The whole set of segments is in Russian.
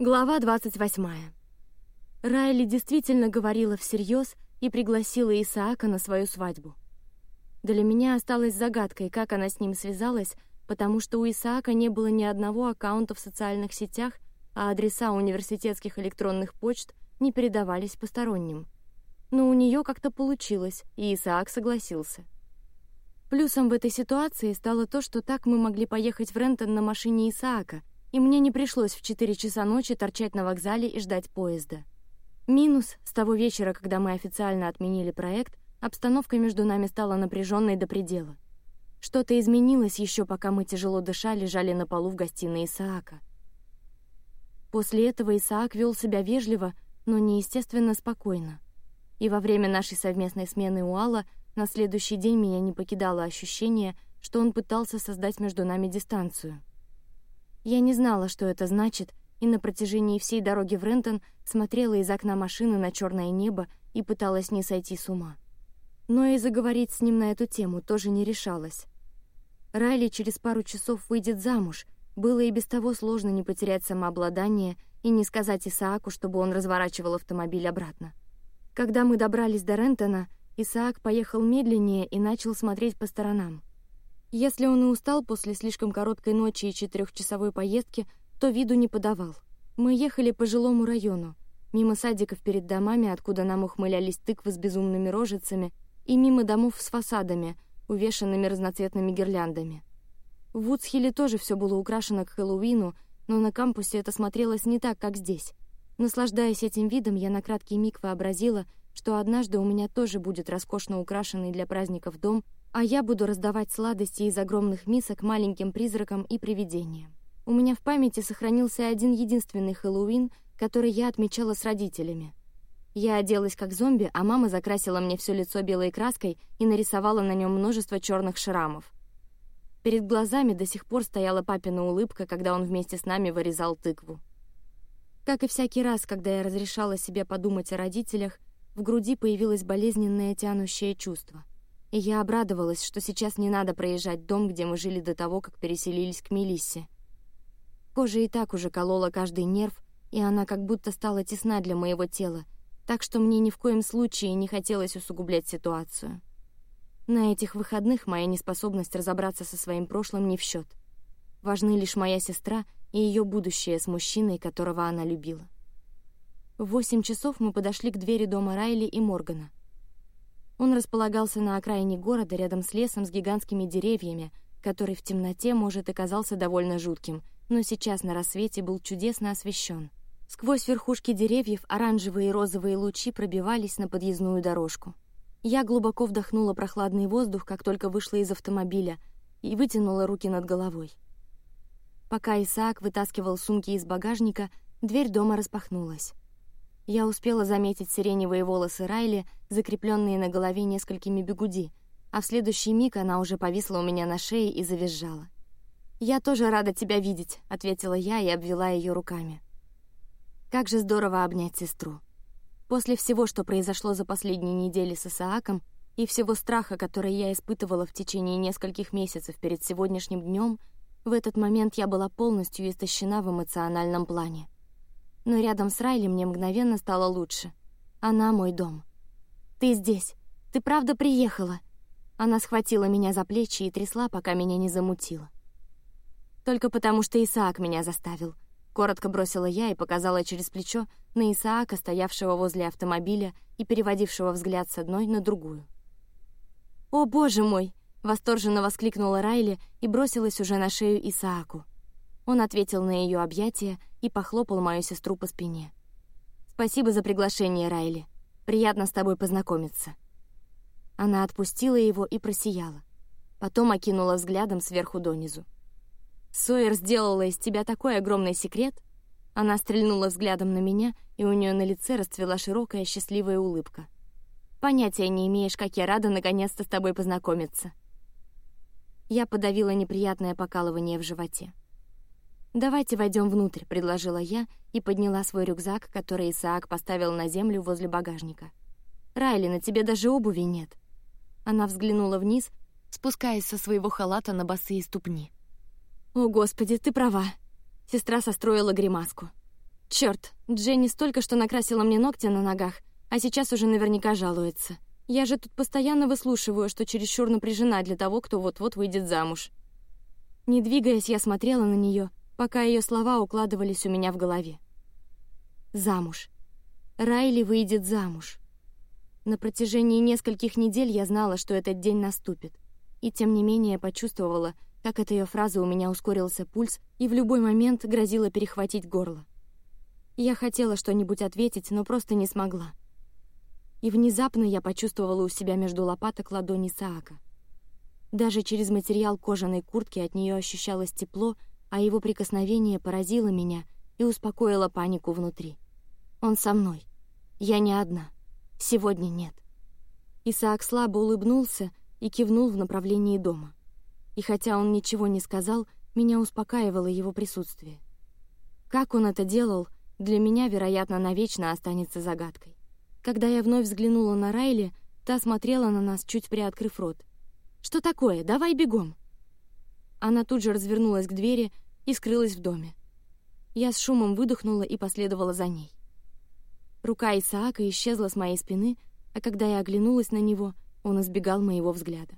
Глава 28. Райли действительно говорила всерьез и пригласила Исаака на свою свадьбу. Для меня осталось загадкой, как она с ним связалась, потому что у Исаака не было ни одного аккаунта в социальных сетях, а адреса университетских электронных почт не передавались посторонним. Но у нее как-то получилось, и Исаак согласился. Плюсом в этой ситуации стало то, что так мы могли поехать в Рентон на машине Исаака, и мне не пришлось в 4 часа ночи торчать на вокзале и ждать поезда. Минус с того вечера, когда мы официально отменили проект, обстановка между нами стала напряженной до предела. Что-то изменилось еще, пока мы тяжело дыша лежали на полу в гостиной Исаака. После этого Исаак вел себя вежливо, но неестественно спокойно. И во время нашей совместной смены у Алла на следующий день меня не покидало ощущение, что он пытался создать между нами дистанцию. Я не знала, что это значит, и на протяжении всей дороги в Рентон смотрела из окна машины на черное небо и пыталась не сойти с ума. Но и заговорить с ним на эту тему тоже не решалась. Райли через пару часов выйдет замуж. Было и без того сложно не потерять самообладание и не сказать Исааку, чтобы он разворачивал автомобиль обратно. Когда мы добрались до Рентона, Исаак поехал медленнее и начал смотреть по сторонам. Если он и устал после слишком короткой ночи и четырехчасовой поездки, то виду не подавал. Мы ехали по жилому району, мимо садиков перед домами, откуда нам ухмылялись тыквы с безумными рожицами, и мимо домов с фасадами, увешанными разноцветными гирляндами. В Вудсхилле тоже все было украшено к Хэллоуину, но на кампусе это смотрелось не так, как здесь. Наслаждаясь этим видом, я на краткий миг вообразила, что однажды у меня тоже будет роскошно украшенный для праздников дом а я буду раздавать сладости из огромных мисок маленьким призракам и привидениям. У меня в памяти сохранился один единственный Хэллоуин, который я отмечала с родителями. Я оделась как зомби, а мама закрасила мне все лицо белой краской и нарисовала на нем множество черных шрамов. Перед глазами до сих пор стояла папина улыбка, когда он вместе с нами вырезал тыкву. Как и всякий раз, когда я разрешала себе подумать о родителях, в груди появилось болезненное тянущее чувство — и я обрадовалась, что сейчас не надо проезжать дом, где мы жили до того, как переселились к Мелиссе. Кожа и так уже колола каждый нерв, и она как будто стала тесна для моего тела, так что мне ни в коем случае не хотелось усугублять ситуацию. На этих выходных моя неспособность разобраться со своим прошлым не в счет. Важны лишь моя сестра и ее будущее с мужчиной, которого она любила. В восемь часов мы подошли к двери дома Райли и Моргана. Он располагался на окраине города, рядом с лесом с гигантскими деревьями, который в темноте, может, и казался довольно жутким, но сейчас на рассвете был чудесно освещен. Сквозь верхушки деревьев оранжевые и розовые лучи пробивались на подъездную дорожку. Я глубоко вдохнула прохладный воздух, как только вышла из автомобиля, и вытянула руки над головой. Пока Исаак вытаскивал сумки из багажника, дверь дома распахнулась. Я успела заметить сиреневые волосы Райли, закрепленные на голове несколькими бегуди, а в следующий миг она уже повисла у меня на шее и завизжала. «Я тоже рада тебя видеть», — ответила я и обвела ее руками. Как же здорово обнять сестру. После всего, что произошло за последние недели с Исааком, и всего страха, который я испытывала в течение нескольких месяцев перед сегодняшним днем, в этот момент я была полностью истощена в эмоциональном плане но рядом с Райли мне мгновенно стало лучше. Она мой дом. Ты здесь. Ты правда приехала? Она схватила меня за плечи и трясла, пока меня не замутило. Только потому, что Исаак меня заставил. Коротко бросила я и показала через плечо на Исаака, стоявшего возле автомобиля и переводившего взгляд с одной на другую. О боже мой! Восторженно воскликнула Райли и бросилась уже на шею Исааку. Он ответил на ее объятия и похлопал мою сестру по спине. Спасибо за приглашение, Райли. Приятно с тобой познакомиться. Она отпустила его и просияла. Потом окинула взглядом сверху донизу. Сойер сделала из тебя такой огромный секрет. Она стрельнула взглядом на меня, и у нее на лице расцвела широкая счастливая улыбка. Понятия не имеешь, как я рада наконец-то с тобой познакомиться. Я подавила неприятное покалывание в животе. Давайте войдем внутрь, предложила я и подняла свой рюкзак, который Исаак поставил на землю возле багажника. Райли, на тебе даже обуви нет. Она взглянула вниз, спускаясь со своего халата на босые ступни. О, господи, ты права. Сестра состроила гримаску. Черт, Дженни столько что накрасила мне ногти на ногах, а сейчас уже наверняка жалуется. Я же тут постоянно выслушиваю, что чересчур напряжена для того, кто вот-вот выйдет замуж. Не двигаясь, я смотрела на нее, пока ее слова укладывались у меня в голове. Замуж. Райли выйдет замуж. На протяжении нескольких недель я знала, что этот день наступит, и тем не менее почувствовала, как от ее фразы у меня ускорился пульс и в любой момент грозило перехватить горло. Я хотела что-нибудь ответить, но просто не смогла. И внезапно я почувствовала у себя между лопаток ладони Саака. Даже через материал кожаной куртки от нее ощущалось тепло, а его прикосновение поразило меня и успокоило панику внутри. Он со мной. Я не одна. Сегодня нет. Исаак слабо улыбнулся и кивнул в направлении дома. И хотя он ничего не сказал, меня успокаивало его присутствие. Как он это делал, для меня, вероятно, навечно останется загадкой. Когда я вновь взглянула на Райли, та смотрела на нас, чуть приоткрыв рот. «Что такое? Давай бегом!» Она тут же развернулась к двери и скрылась в доме. Я с шумом выдохнула и последовала за ней. Рука Исаака исчезла с моей спины, а когда я оглянулась на него, он избегал моего взгляда.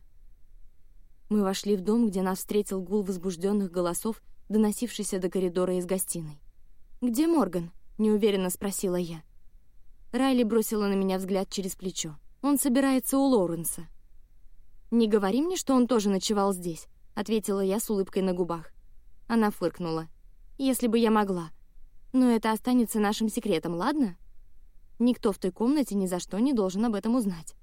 Мы вошли в дом, где нас встретил гул возбужденных голосов, доносившийся до коридора из гостиной. «Где Морган?» — неуверенно спросила я. Райли бросила на меня взгляд через плечо. «Он собирается у Лоуренса». «Не говори мне, что он тоже ночевал здесь», — ответила я с улыбкой на губах. Она фыркнула. «Если бы я могла. Но это останется нашим секретом, ладно? Никто в той комнате ни за что не должен об этом узнать».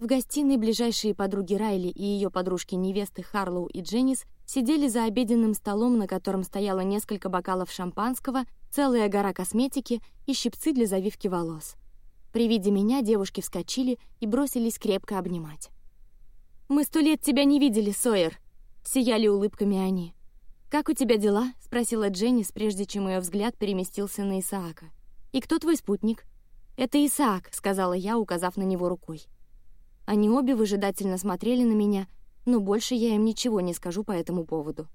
В гостиной ближайшие подруги Райли и ее подружки-невесты Харлоу и Дженнис сидели за обеденным столом, на котором стояло несколько бокалов шампанского, целая гора косметики и щипцы для завивки волос. При виде меня девушки вскочили и бросились крепко обнимать. «Мы сто лет тебя не видели, Сойер!» — сияли улыбками они. «Как у тебя дела?» — спросила Дженнис, прежде чем ее взгляд переместился на Исаака. «И кто твой спутник?» «Это Исаак», — сказала я, указав на него рукой. Они обе выжидательно смотрели на меня, но больше я им ничего не скажу по этому поводу.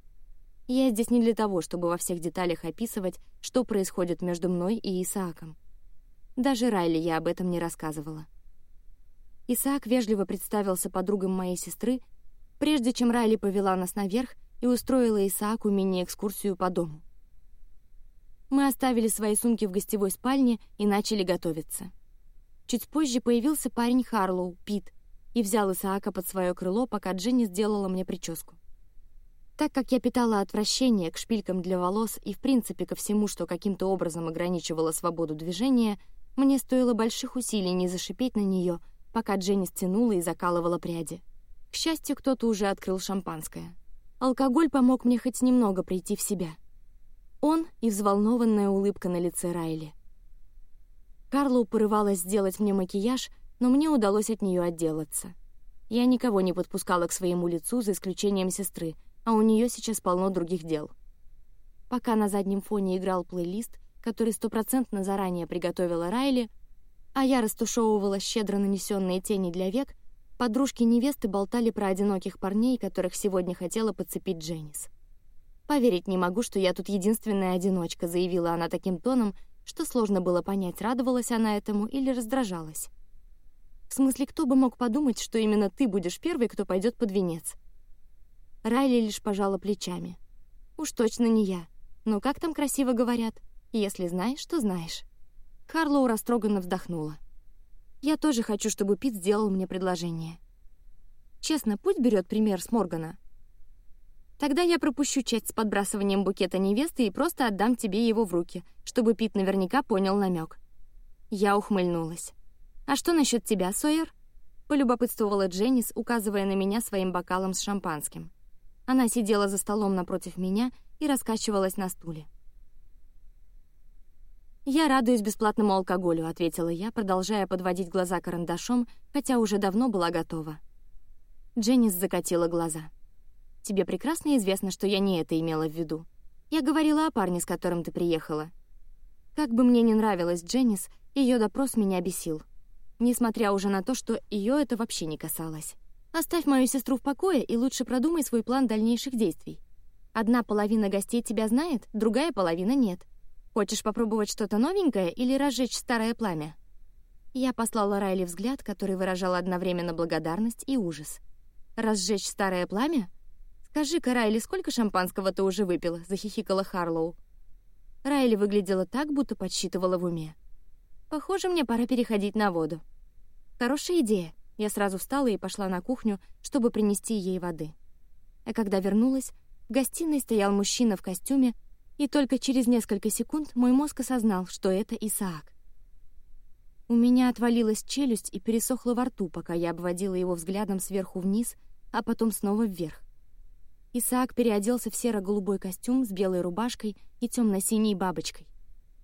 Я здесь не для того, чтобы во всех деталях описывать, что происходит между мной и Исааком. Даже Райли я об этом не рассказывала. Исаак вежливо представился подругам моей сестры, прежде чем Райли повела нас наверх и устроила Исааку мини-экскурсию по дому. Мы оставили свои сумки в гостевой спальне и начали готовиться. Чуть позже появился парень Харлоу, Пит, и взял Исаака под свое крыло, пока Дженни сделала мне прическу. Так как я питала отвращение к шпилькам для волос и в принципе ко всему, что каким-то образом ограничивало свободу движения, мне стоило больших усилий не зашипеть на нее, пока Дженни стянула и закалывала пряди. К счастью, кто-то уже открыл шампанское. Алкоголь помог мне хоть немного прийти в себя. Он и взволнованная улыбка на лице Райли. Карлоу порывалась сделать мне макияж, но мне удалось от нее отделаться. Я никого не подпускала к своему лицу, за исключением сестры, а у нее сейчас полно других дел. Пока на заднем фоне играл плейлист, который стопроцентно заранее приготовила Райли, а я растушевывала щедро нанесенные тени для век, подружки невесты болтали про одиноких парней, которых сегодня хотела подцепить Дженнис. Поверить не могу, что я тут единственная одиночка, заявила она таким тоном, что сложно было понять, радовалась она этому или раздражалась. В смысле, кто бы мог подумать, что именно ты будешь первой, кто пойдет под венец? Райли лишь пожала плечами. Уж точно не я. Но как там красиво говорят? Если знаешь, то знаешь. Карлоу растроганно вздохнула. Я тоже хочу, чтобы Пит сделал мне предложение. Честно, пусть берет пример с Моргана. Тогда я пропущу часть с подбрасыванием букета невесты и просто отдам тебе его в руки, чтобы Пит наверняка понял намек. Я ухмыльнулась. «А что насчет тебя, Сойер?» — полюбопытствовала Дженнис, указывая на меня своим бокалом с шампанским. Она сидела за столом напротив меня и раскачивалась на стуле. «Я радуюсь бесплатному алкоголю», — ответила я, продолжая подводить глаза карандашом, хотя уже давно была готова. Дженнис закатила глаза. «Тебе прекрасно известно, что я не это имела в виду. Я говорила о парне, с которым ты приехала. Как бы мне не нравилась Дженнис, ее допрос меня бесил несмотря уже на то, что ее это вообще не касалось. Оставь мою сестру в покое и лучше продумай свой план дальнейших действий. Одна половина гостей тебя знает, другая половина нет. Хочешь попробовать что-то новенькое или разжечь старое пламя?» Я послала Райли взгляд, который выражал одновременно благодарность и ужас. «Разжечь старое пламя? Скажи-ка, Райли, сколько шампанского ты уже выпила?» — захихикала Харлоу. Райли выглядела так, будто подсчитывала в уме. «Похоже, мне пора переходить на воду». «Хорошая идея». Я сразу встала и пошла на кухню, чтобы принести ей воды. А когда вернулась, в гостиной стоял мужчина в костюме, и только через несколько секунд мой мозг осознал, что это Исаак. У меня отвалилась челюсть и пересохла во рту, пока я обводила его взглядом сверху вниз, а потом снова вверх. Исаак переоделся в серо-голубой костюм с белой рубашкой и темно-синей бабочкой.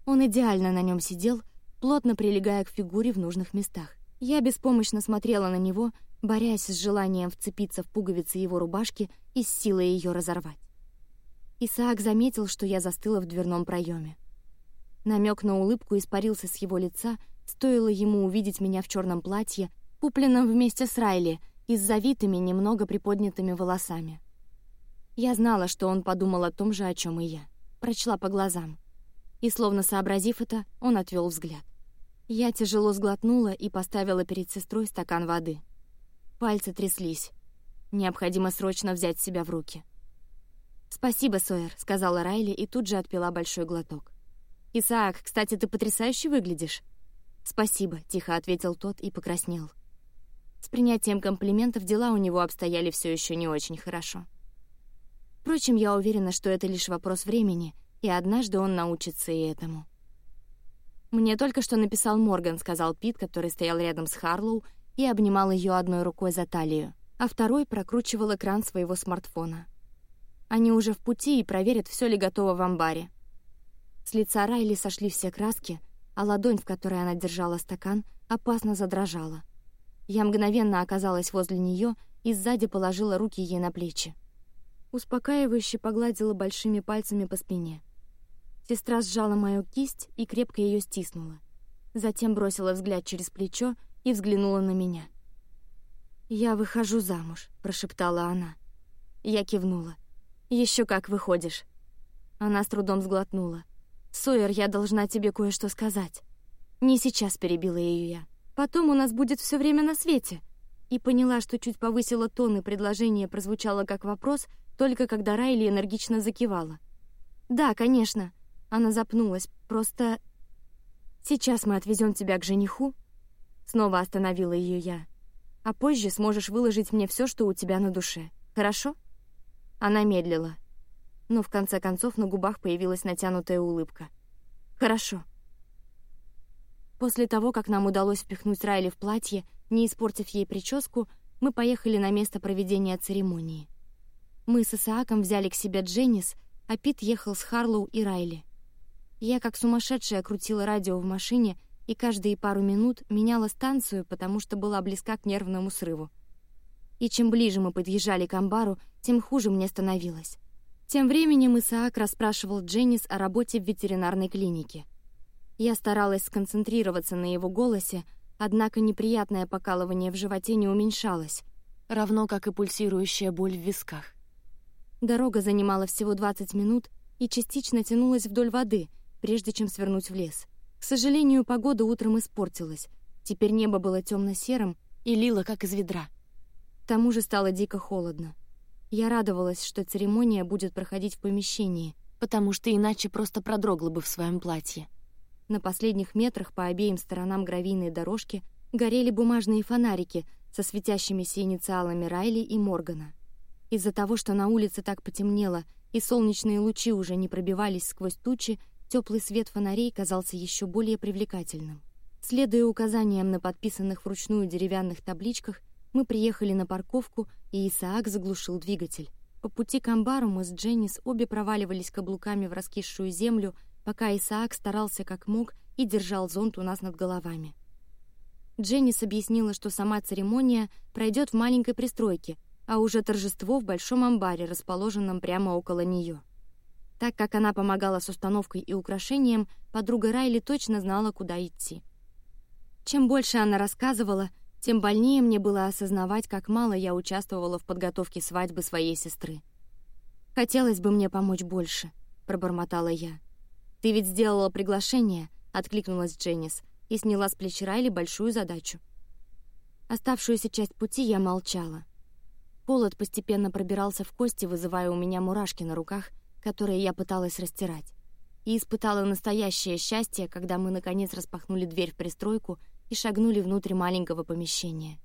Он идеально на нем сидел, плотно прилегая к фигуре в нужных местах. Я беспомощно смотрела на него, борясь с желанием вцепиться в пуговицы его рубашки и с силой ее разорвать. Исаак заметил, что я застыла в дверном проеме. Намек на улыбку испарился с его лица, стоило ему увидеть меня в черном платье, купленном вместе с Райли и с завитыми, немного приподнятыми волосами. Я знала, что он подумал о том же, о чем и я. Прочла по глазам. И, словно сообразив это, он отвел взгляд. Я тяжело сглотнула и поставила перед сестрой стакан воды. Пальцы тряслись. Необходимо срочно взять себя в руки. «Спасибо, Сойер», — сказала Райли и тут же отпила большой глоток. «Исаак, кстати, ты потрясающе выглядишь». «Спасибо», — тихо ответил тот и покраснел. С принятием комплиментов дела у него обстояли все еще не очень хорошо. Впрочем, я уверена, что это лишь вопрос времени, и однажды он научится и этому. «Мне только что написал Морган», — сказал Пит, который стоял рядом с Харлоу и обнимал ее одной рукой за талию, а второй прокручивал экран своего смартфона. Они уже в пути и проверят, все ли готово в амбаре. С лица Райли сошли все краски, а ладонь, в которой она держала стакан, опасно задрожала. Я мгновенно оказалась возле нее и сзади положила руки ей на плечи. Успокаивающе погладила большими пальцами по спине. Сестра сжала мою кисть и крепко ее стиснула. Затем бросила взгляд через плечо и взглянула на меня. «Я выхожу замуж», — прошептала она. Я кивнула. Еще как выходишь». Она с трудом сглотнула. «Сойер, я должна тебе кое-что сказать». «Не сейчас», — перебила ее я. «Потом у нас будет все время на свете». И поняла, что чуть повысила тон, и предложение прозвучало как вопрос, только когда Райли энергично закивала. «Да, конечно». Она запнулась. «Просто... Сейчас мы отвезем тебя к жениху». Снова остановила ее я. «А позже сможешь выложить мне все, что у тебя на душе. Хорошо?» Она медлила. Но в конце концов на губах появилась натянутая улыбка. «Хорошо». После того, как нам удалось впихнуть Райли в платье, не испортив ей прическу, мы поехали на место проведения церемонии. Мы с Исааком взяли к себе Дженнис, а Пит ехал с Харлоу и Райли. Я, как сумасшедшая, крутила радио в машине и каждые пару минут меняла станцию, потому что была близка к нервному срыву и чем ближе мы подъезжали к амбару, тем хуже мне становилось. Тем временем Исаак расспрашивал Дженнис о работе в ветеринарной клинике. Я старалась сконцентрироваться на его голосе, однако неприятное покалывание в животе не уменьшалось, равно как и пульсирующая боль в висках. Дорога занимала всего 20 минут и частично тянулась вдоль воды, прежде чем свернуть в лес. К сожалению, погода утром испортилась. Теперь небо было темно-серым и лило, как из ведра. К тому же стало дико холодно. Я радовалась, что церемония будет проходить в помещении, потому что иначе просто продрогла бы в своем платье. На последних метрах по обеим сторонам гравийной дорожки горели бумажные фонарики со светящимися инициалами Райли и Моргана. Из-за того, что на улице так потемнело и солнечные лучи уже не пробивались сквозь тучи, теплый свет фонарей казался еще более привлекательным. Следуя указаниям на подписанных вручную деревянных табличках, мы приехали на парковку, и Исаак заглушил двигатель. По пути к амбару мы с Дженнис обе проваливались каблуками в раскисшую землю, пока Исаак старался как мог и держал зонт у нас над головами. Дженнис объяснила, что сама церемония пройдет в маленькой пристройке, а уже торжество в большом амбаре, расположенном прямо около нее. Так как она помогала с установкой и украшением, подруга Райли точно знала, куда идти. Чем больше она рассказывала, тем больнее мне было осознавать, как мало я участвовала в подготовке свадьбы своей сестры. «Хотелось бы мне помочь больше», — пробормотала я. «Ты ведь сделала приглашение», — откликнулась Дженнис и сняла с плеч Райли большую задачу. Оставшуюся часть пути я молчала. Холод постепенно пробирался в кости, вызывая у меня мурашки на руках, которые я пыталась растирать. И испытала настоящее счастье, когда мы наконец распахнули дверь в пристройку и шагнули внутрь маленького помещения.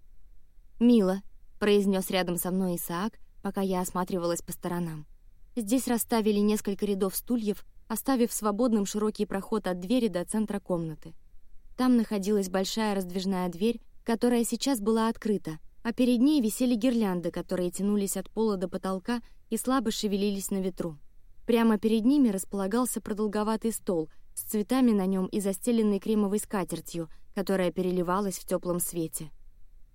«Мило», — произнес рядом со мной Исаак, пока я осматривалась по сторонам. Здесь расставили несколько рядов стульев, оставив свободным широкий проход от двери до центра комнаты. Там находилась большая раздвижная дверь, которая сейчас была открыта, а перед ней висели гирлянды, которые тянулись от пола до потолка и слабо шевелились на ветру. Прямо перед ними располагался продолговатый стол с цветами на нем и застеленный кремовой скатертью, которая переливалась в теплом свете.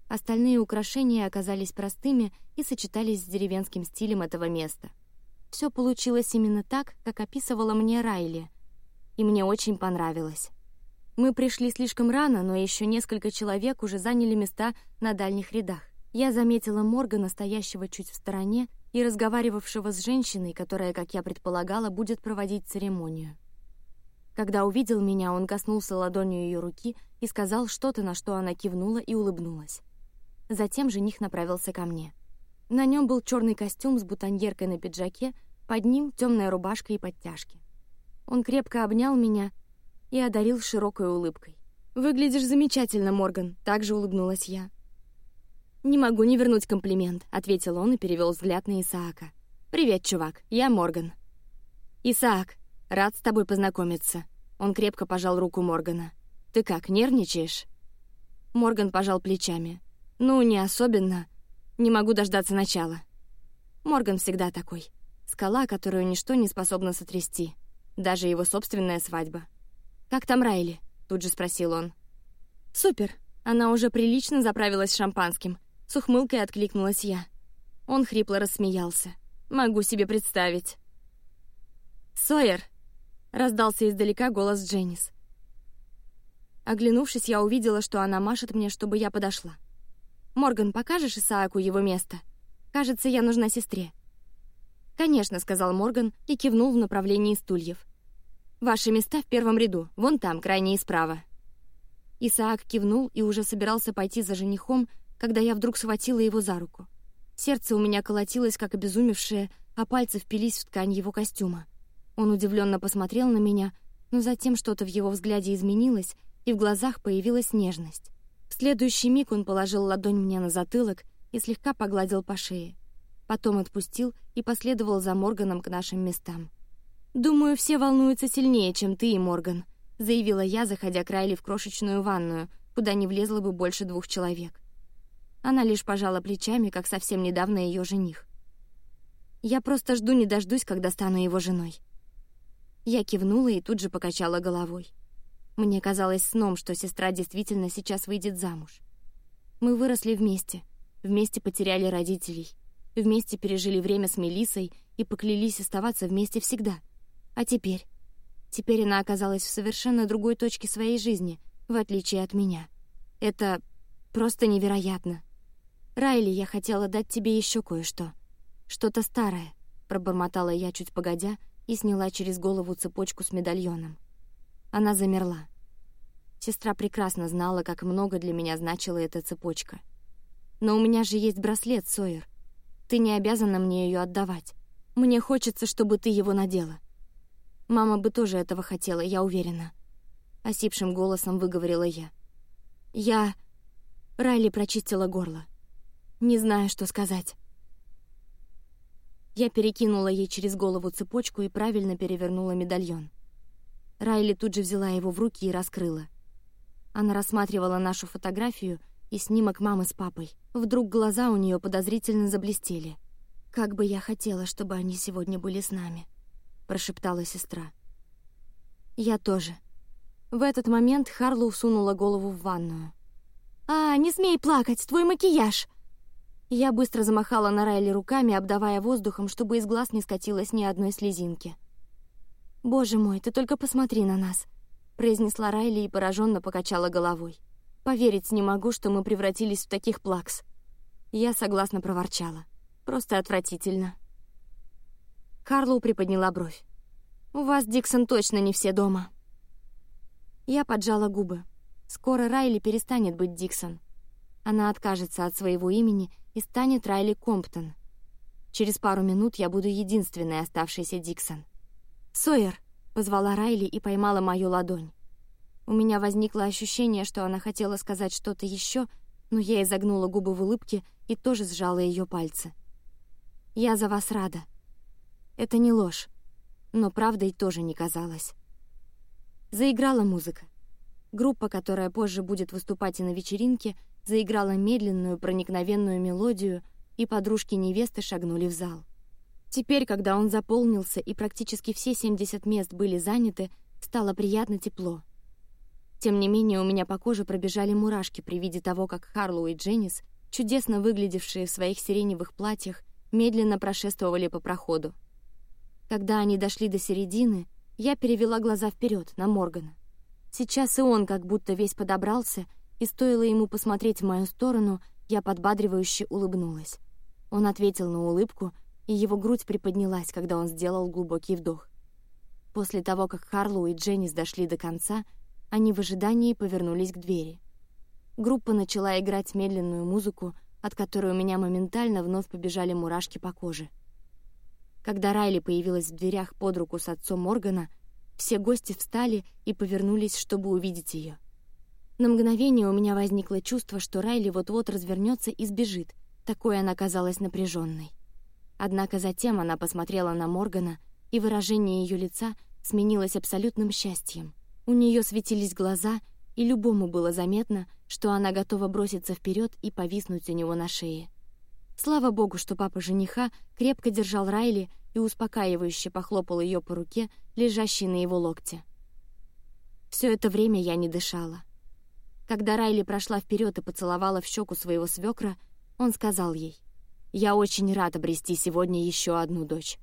Остальные украшения оказались простыми и сочетались с деревенским стилем этого места. Все получилось именно так, как описывала мне Райли, и мне очень понравилось. Мы пришли слишком рано, но еще несколько человек уже заняли места на дальних рядах. Я заметила Моргана, стоящего чуть в стороне и разговаривавшего с женщиной, которая, как я предполагала, будет проводить церемонию. Когда увидел меня, он коснулся ладонью ее руки и сказал что-то, на что она кивнула и улыбнулась. Затем жених направился ко мне. На нем был черный костюм с бутоньеркой на пиджаке, под ним темная рубашка и подтяжки. Он крепко обнял меня и одарил широкой улыбкой. «Выглядишь замечательно, Морган», — также улыбнулась я. «Не могу не вернуть комплимент», — ответил он и перевел взгляд на Исаака. «Привет, чувак, я Морган». «Исаак, рад с тобой познакомиться». Он крепко пожал руку Моргана. «Ты как, нервничаешь?» Морган пожал плечами. «Ну, не особенно. Не могу дождаться начала». Морган всегда такой. Скала, которую ничто не способно сотрясти. Даже его собственная свадьба. «Как там Райли?» — тут же спросил он. «Супер. Она уже прилично заправилась шампанским». С ухмылкой откликнулась я. Он хрипло рассмеялся. «Могу себе представить». «Сойер!» — раздался издалека голос Дженнис. Оглянувшись, я увидела, что она машет мне, чтобы я подошла. «Морган, покажешь Исааку его место? Кажется, я нужна сестре». «Конечно», — сказал Морган и кивнул в направлении стульев. Ваши места в первом ряду, вон там, крайнее справа». Исаак кивнул и уже собирался пойти за женихом, когда я вдруг схватила его за руку. Сердце у меня колотилось, как обезумевшее, а пальцы впились в ткань его костюма. Он удивленно посмотрел на меня, но затем что-то в его взгляде изменилось, и в глазах появилась нежность. В следующий миг он положил ладонь мне на затылок и слегка погладил по шее. Потом отпустил и последовал за Морганом к нашим местам. «Думаю, все волнуются сильнее, чем ты и Морган», — заявила я, заходя к Райли в крошечную ванную, куда не влезло бы больше двух человек. Она лишь пожала плечами, как совсем недавно ее жених. «Я просто жду не дождусь, когда стану его женой». Я кивнула и тут же покачала головой. Мне казалось сном, что сестра действительно сейчас выйдет замуж. Мы выросли вместе, вместе потеряли родителей, вместе пережили время с Мелиссой и поклялись оставаться вместе всегда — а теперь? Теперь она оказалась в совершенно другой точке своей жизни, в отличие от меня. Это просто невероятно. Райли, я хотела дать тебе еще кое-что. Что-то старое, пробормотала я чуть погодя и сняла через голову цепочку с медальоном. Она замерла. Сестра прекрасно знала, как много для меня значила эта цепочка. Но у меня же есть браслет, Сойер. Ты не обязана мне ее отдавать. Мне хочется, чтобы ты его надела. Мама бы тоже этого хотела, я уверена. Осипшим голосом выговорила я. Я... Райли прочистила горло. Не знаю, что сказать. Я перекинула ей через голову цепочку и правильно перевернула медальон. Райли тут же взяла его в руки и раскрыла. Она рассматривала нашу фотографию и снимок мамы с папой. Вдруг глаза у нее подозрительно заблестели. Как бы я хотела, чтобы они сегодня были с нами прошептала сестра. Я тоже. В этот момент Харлоу сунула голову в ванную. А, не смей плакать, твой макияж. Я быстро замахала на Райли руками, обдавая воздухом, чтобы из глаз не скатилось ни одной слезинки. Боже мой, ты только посмотри на нас, произнесла Райли и пораженно покачала головой. Поверить не могу, что мы превратились в таких плакс. Я согласно проворчала. Просто отвратительно. Харлоу приподняла бровь. У вас, Диксон, точно не все дома. Я поджала губы. Скоро Райли перестанет быть Диксон. Она откажется от своего имени и станет Райли Комптон. Через пару минут я буду единственной оставшейся Диксон. Сойер позвала Райли и поймала мою ладонь. У меня возникло ощущение, что она хотела сказать что-то еще, но я изогнула губы в улыбке и тоже сжала ее пальцы. Я за вас рада. Это не ложь, но правдой тоже не казалось. Заиграла музыка. Группа, которая позже будет выступать и на вечеринке, заиграла медленную проникновенную мелодию, и подружки невесты шагнули в зал. Теперь, когда он заполнился и практически все 70 мест были заняты, стало приятно тепло. Тем не менее, у меня по коже пробежали мурашки при виде того, как Харлоу и Дженнис, чудесно выглядевшие в своих сиреневых платьях, медленно прошествовали по проходу. Когда они дошли до середины, я перевела глаза вперед на Моргана. Сейчас и он как будто весь подобрался, и стоило ему посмотреть в мою сторону, я подбадривающе улыбнулась. Он ответил на улыбку, и его грудь приподнялась, когда он сделал глубокий вдох. После того, как Харлоу и Дженнис дошли до конца, они в ожидании повернулись к двери. Группа начала играть медленную музыку, от которой у меня моментально вновь побежали мурашки по коже. Когда Райли появилась в дверях под руку с отцом Моргана, все гости встали и повернулись, чтобы увидеть ее. На мгновение у меня возникло чувство, что Райли вот-вот развернется и сбежит. Такой она казалась напряженной. Однако затем она посмотрела на Моргана, и выражение ее лица сменилось абсолютным счастьем. У нее светились глаза, и любому было заметно, что она готова броситься вперед и повиснуть у него на шее. Слава богу, что папа жениха крепко держал Райли и успокаивающе похлопал ее по руке, лежащей на его локте. Все это время я не дышала. Когда Райли прошла вперед и поцеловала в щеку своего свекра, он сказал ей: "Я очень рад обрести сегодня еще одну дочь".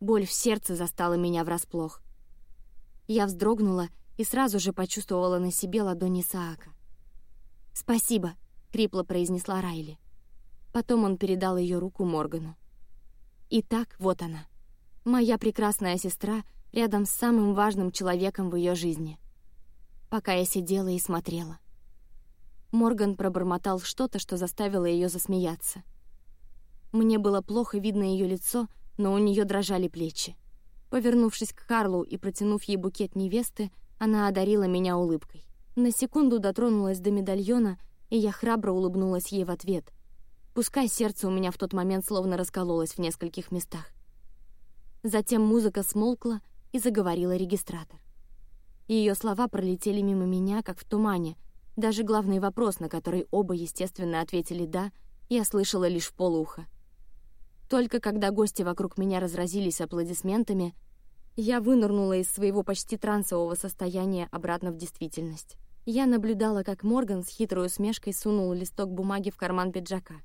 Боль в сердце застала меня врасплох. Я вздрогнула и сразу же почувствовала на себе ладони Саака. "Спасибо", хрипло произнесла Райли. Потом он передал ее руку Моргану. Итак, вот она, моя прекрасная сестра, рядом с самым важным человеком в ее жизни. Пока я сидела и смотрела. Морган пробормотал что-то, что заставило ее засмеяться. Мне было плохо видно ее лицо, но у нее дрожали плечи. Повернувшись к Карлу и протянув ей букет невесты, она одарила меня улыбкой. На секунду дотронулась до медальона, и я храбро улыбнулась ей в ответ, Пускай сердце у меня в тот момент словно раскололось в нескольких местах. Затем музыка смолкла и заговорила регистратор. Ее слова пролетели мимо меня, как в тумане. Даже главный вопрос, на который оба естественно ответили да, я слышала лишь в полуха. Только когда гости вокруг меня разразились аплодисментами, я вынырнула из своего почти трансового состояния обратно в действительность. Я наблюдала, как Морган с хитрой усмешкой сунул листок бумаги в карман пиджака.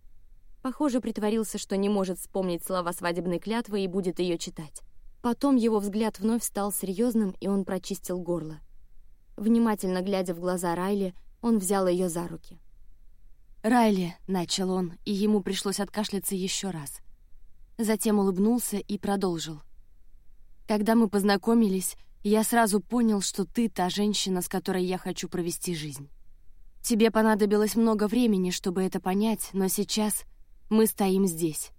Похоже, притворился, что не может вспомнить слова свадебной клятвы и будет ее читать. Потом его взгляд вновь стал серьезным, и он прочистил горло. Внимательно глядя в глаза Райли, он взял ее за руки. Райли, начал он, и ему пришлось откашляться еще раз. Затем улыбнулся и продолжил. Когда мы познакомились, я сразу понял, что ты та женщина, с которой я хочу провести жизнь. Тебе понадобилось много времени, чтобы это понять, но сейчас мы стоим здесь.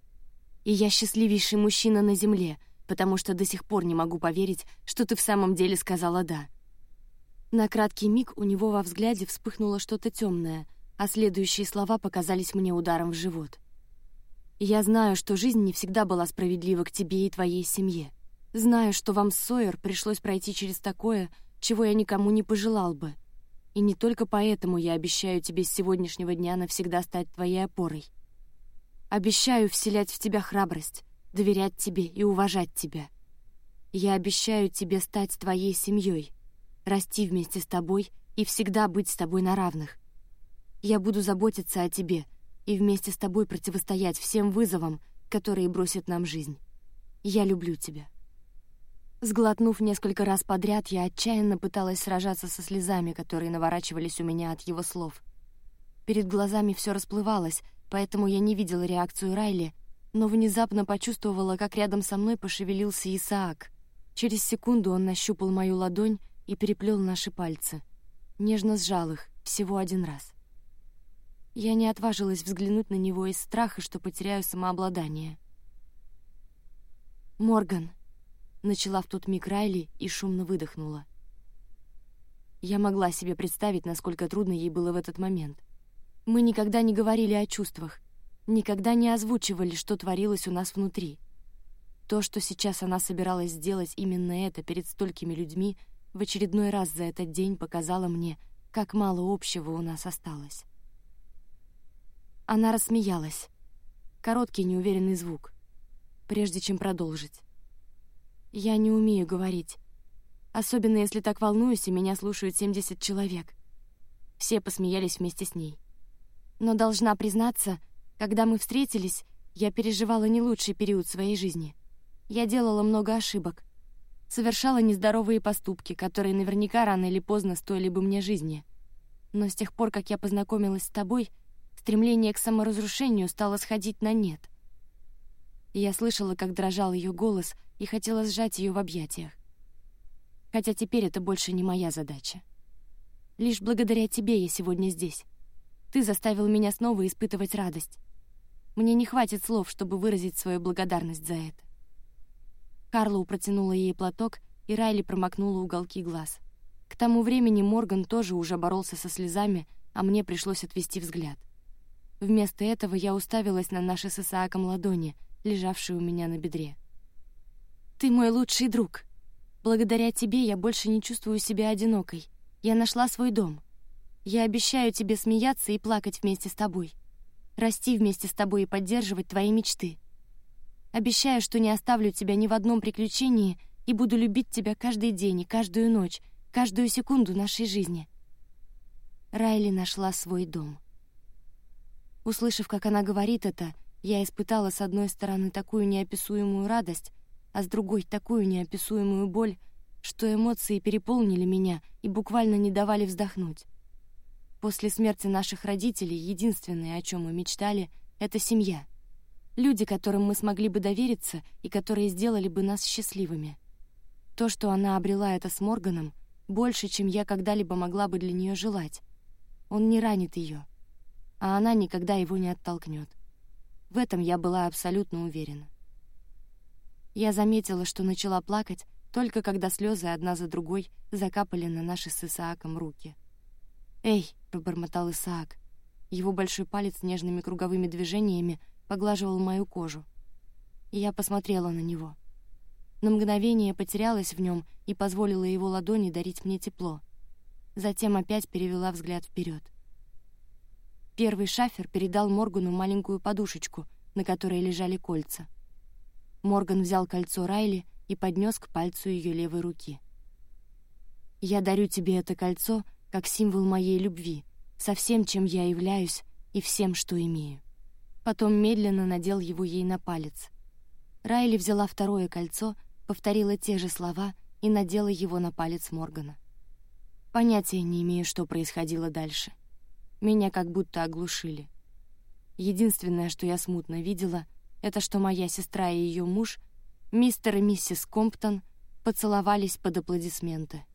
И я счастливейший мужчина на земле, потому что до сих пор не могу поверить, что ты в самом деле сказала «да». На краткий миг у него во взгляде вспыхнуло что-то темное, а следующие слова показались мне ударом в живот. «Я знаю, что жизнь не всегда была справедлива к тебе и твоей семье. Знаю, что вам Сойер пришлось пройти через такое, чего я никому не пожелал бы. И не только поэтому я обещаю тебе с сегодняшнего дня навсегда стать твоей опорой. Обещаю вселять в тебя храбрость, доверять тебе и уважать тебя. Я обещаю тебе стать твоей семьей, расти вместе с тобой и всегда быть с тобой на равных. Я буду заботиться о тебе и вместе с тобой противостоять всем вызовам, которые бросит нам жизнь. Я люблю тебя. Сглотнув несколько раз подряд, я отчаянно пыталась сражаться со слезами, которые наворачивались у меня от его слов. Перед глазами все расплывалось, поэтому я не видела реакцию Райли, но внезапно почувствовала, как рядом со мной пошевелился Исаак. Через секунду он нащупал мою ладонь и переплел наши пальцы. Нежно сжал их, всего один раз. Я не отважилась взглянуть на него из страха, что потеряю самообладание. «Морган», — начала в тот миг Райли и шумно выдохнула. Я могла себе представить, насколько трудно ей было в этот момент. Мы никогда не говорили о чувствах, никогда не озвучивали, что творилось у нас внутри. То, что сейчас она собиралась сделать именно это перед столькими людьми, в очередной раз за этот день показало мне, как мало общего у нас осталось. Она рассмеялась. Короткий неуверенный звук. Прежде чем продолжить. Я не умею говорить. Особенно если так волнуюсь, и меня слушают 70 человек. Все посмеялись вместе с ней. Но должна признаться, когда мы встретились, я переживала не лучший период своей жизни. Я делала много ошибок. Совершала нездоровые поступки, которые наверняка рано или поздно стоили бы мне жизни. Но с тех пор, как я познакомилась с тобой, стремление к саморазрушению стало сходить на нет. Я слышала, как дрожал ее голос, и хотела сжать ее в объятиях хотя теперь это больше не моя задача. Лишь благодаря тебе я сегодня здесь. Ты заставил меня снова испытывать радость. Мне не хватит слов, чтобы выразить свою благодарность за это. Карлоу протянула ей платок, и Райли промокнула уголки глаз. К тому времени Морган тоже уже боролся со слезами, а мне пришлось отвести взгляд. Вместо этого я уставилась на наши с Исааком ладони, лежавшие у меня на бедре. «Ты мой лучший друг», Благодаря тебе я больше не чувствую себя одинокой. Я нашла свой дом. Я обещаю тебе смеяться и плакать вместе с тобой, расти вместе с тобой и поддерживать твои мечты. Обещаю, что не оставлю тебя ни в одном приключении и буду любить тебя каждый день и каждую ночь, каждую секунду нашей жизни. Райли нашла свой дом. Услышав, как она говорит это, я испытала с одной стороны такую неописуемую радость, а с другой такую неописуемую боль, что эмоции переполнили меня и буквально не давали вздохнуть. После смерти наших родителей единственное, о чем мы мечтали, это семья. Люди, которым мы смогли бы довериться и которые сделали бы нас счастливыми. То, что она обрела это с Морганом, больше, чем я когда-либо могла бы для нее желать. Он не ранит ее, а она никогда его не оттолкнет. В этом я была абсолютно уверена. Я заметила, что начала плакать только когда слезы одна за другой закапали на наши с Исааком руки. «Эй!» — пробормотал Исаак. Его большой палец нежными круговыми движениями поглаживал мою кожу. И я посмотрела на него. На мгновение потерялась в нем и позволила его ладони дарить мне тепло. Затем опять перевела взгляд вперед. Первый шафер передал Моргану маленькую подушечку, на которой лежали кольца — Морган взял кольцо Райли и поднес к пальцу ее левой руки. «Я дарю тебе это кольцо как символ моей любви, со всем, чем я являюсь и всем, что имею». Потом медленно надел его ей на палец. Райли взяла второе кольцо, повторила те же слова и надела его на палец Моргана. Понятия не имею, что происходило дальше. Меня как будто оглушили. Единственное, что я смутно видела — это что моя сестра и ее муж, мистер и миссис Комптон, поцеловались под аплодисменты.